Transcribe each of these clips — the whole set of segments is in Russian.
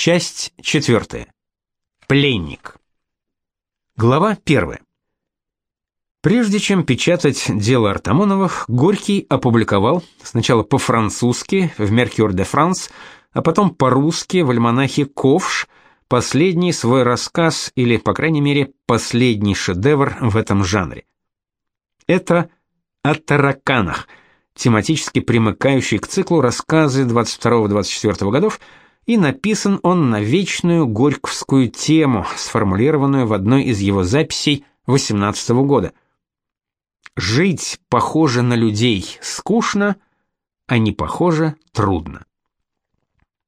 Часть четвертая. Пленник. Глава первая. Прежде чем печатать дело Артамоновых, Горький опубликовал сначала по-французски в Mercure de France, а потом по-русски в альманахе Ковш последний свой рассказ или, по крайней мере, последний шедевр в этом жанре. Это о тараканах, тематически примыкающий к циклу рассказы 22-24 годов, и написан он на вечную горьковскую тему, сформулированную в одной из его записей 18 года. Жить похоже на людей скучно, а не похоже трудно.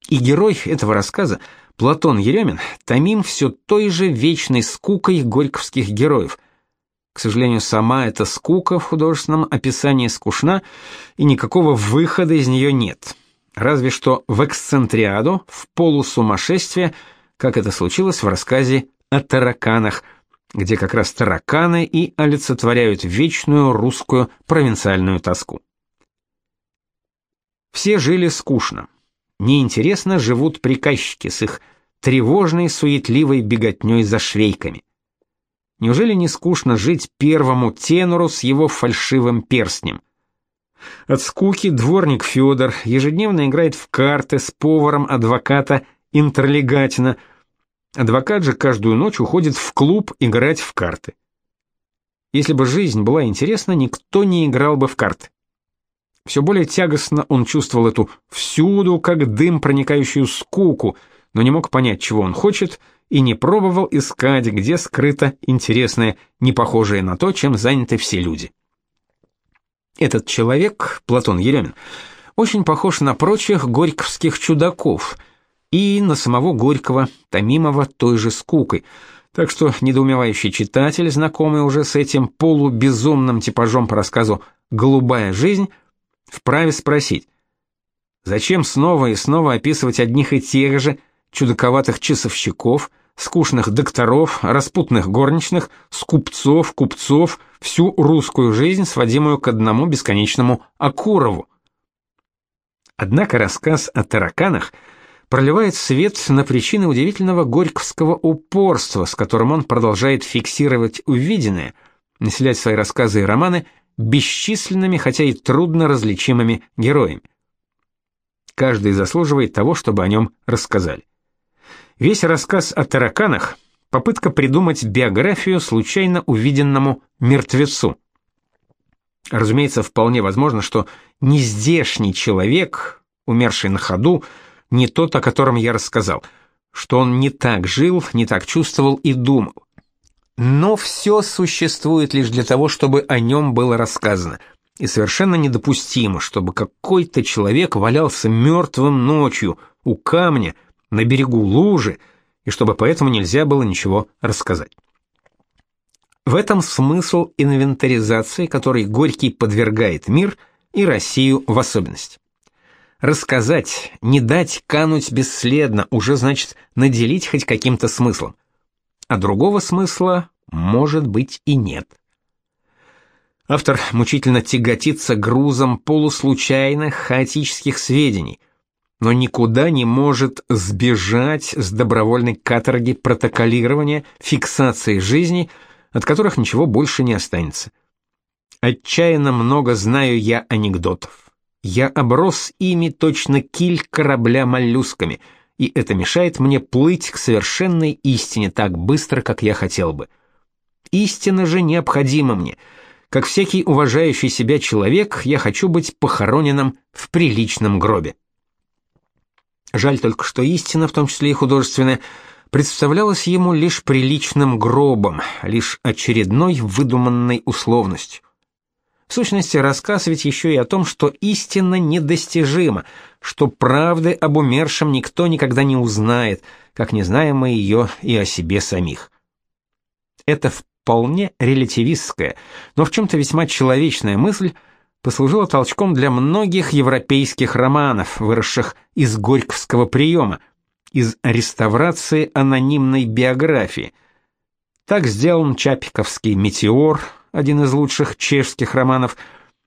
И герой этого рассказа, Платон Еремин, томим все той же вечной скукой горьковских героев. К сожалению, сама эта скука в художественном описании скучна, и никакого выхода из нее нет разве что в эксцентриаду, в полусумасшествие, как это случилось в рассказе о тараканах, где как раз тараканы и олицетворяют вечную русскую провинциальную тоску. Все жили скучно. Неинтересно живут приказчики с их тревожной, суетливой беготней за швейками. Неужели не скучно жить первому тенору с его фальшивым перстнем? От скуки дворник Федор ежедневно играет в карты с поваром адвоката Интерлегатина. Адвокат же каждую ночь уходит в клуб играть в карты. Если бы жизнь была интересна, никто не играл бы в карты. Все более тягостно он чувствовал эту всюду, как дым, проникающую скуку, но не мог понять, чего он хочет, и не пробовал искать, где скрыто интересное, не похожее на то, чем заняты все люди. Этот человек, Платон Еремин, очень похож на прочих горьковских чудаков и на самого Горького, томимого той же скукой. Так что недоумевающий читатель, знакомый уже с этим полубезумным типажом по рассказу «Голубая жизнь», вправе спросить, зачем снова и снова описывать одних и тех же чудаковатых часовщиков, скучных докторов, распутных горничных, скупцов, купцов, всю русскую жизнь, сводимую к одному бесконечному Акурову. Однако рассказ о тараканах проливает свет на причины удивительного горьковского упорства, с которым он продолжает фиксировать увиденное, населять свои рассказы и романы бесчисленными, хотя и трудно различимыми героями. Каждый заслуживает того, чтобы о нем рассказали. Весь рассказ о тараканах — попытка придумать биографию случайно увиденному мертвецу. Разумеется, вполне возможно, что нездешний человек, умерший на ходу, не тот, о котором я рассказал, что он не так жил, не так чувствовал и думал. Но все существует лишь для того, чтобы о нем было рассказано. И совершенно недопустимо, чтобы какой-то человек валялся мертвым ночью у камня, на берегу лужи, и чтобы поэтому нельзя было ничего рассказать. В этом смысл инвентаризации, которой Горький подвергает мир и Россию в особенности. Рассказать, не дать кануть бесследно, уже значит наделить хоть каким-то смыслом. А другого смысла, может быть, и нет. Автор мучительно тяготится грузом полуслучайных, хаотических сведений – но никуда не может сбежать с добровольной каторги протоколирования, фиксации жизни, от которых ничего больше не останется. Отчаянно много знаю я анекдотов. Я оброс ими точно киль корабля моллюсками, и это мешает мне плыть к совершенной истине так быстро, как я хотел бы. Истина же необходима мне. Как всякий уважающий себя человек, я хочу быть похороненным в приличном гробе. Жаль только, что истина, в том числе и художественная, представлялась ему лишь приличным гробом, лишь очередной выдуманной условностью. В сущности, рассказ ведь еще и о том, что истина недостижима, что правды об умершем никто никогда не узнает, как не знаем мы ее и о себе самих. Это вполне релятивистская, но в чем-то весьма человечная мысль, послужило толчком для многих европейских романов, выросших из горьковского приема, из реставрации анонимной биографии. Так сделан Чапиковский «Метеор», один из лучших чешских романов,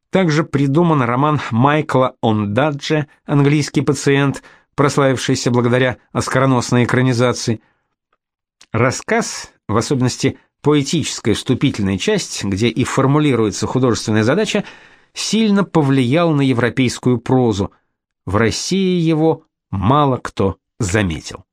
также придуман роман Майкла Ондадже «Английский пациент», прославившийся благодаря оскароносной экранизации. Рассказ, в особенности поэтическая вступительная часть, где и формулируется художественная задача, сильно повлиял на европейскую прозу. В России его мало кто заметил.